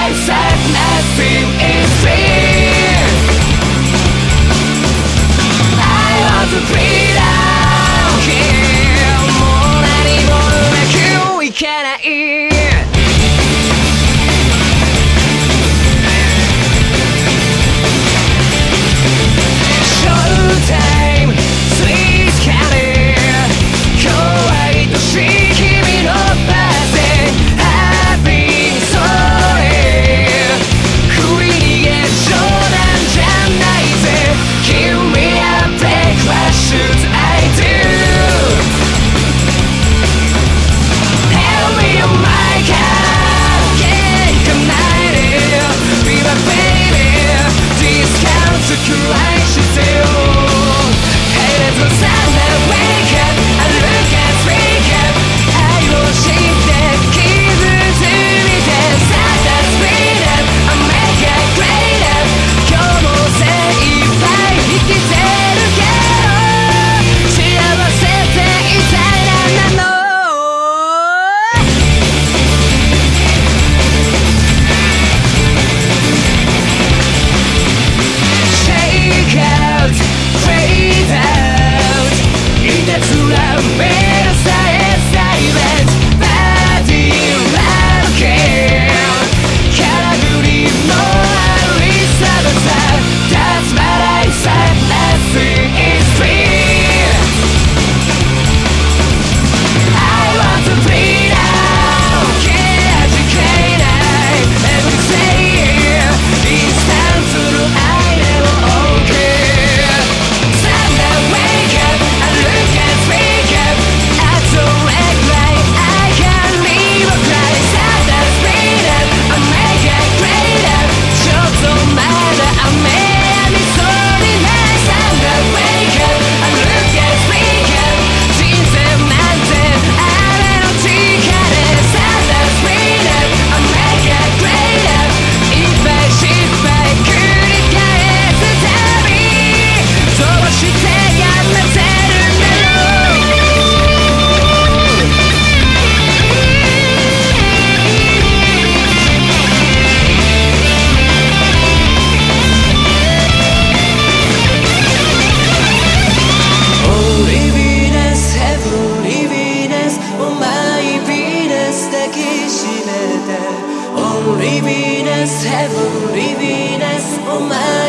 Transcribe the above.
Sadness sadness feel my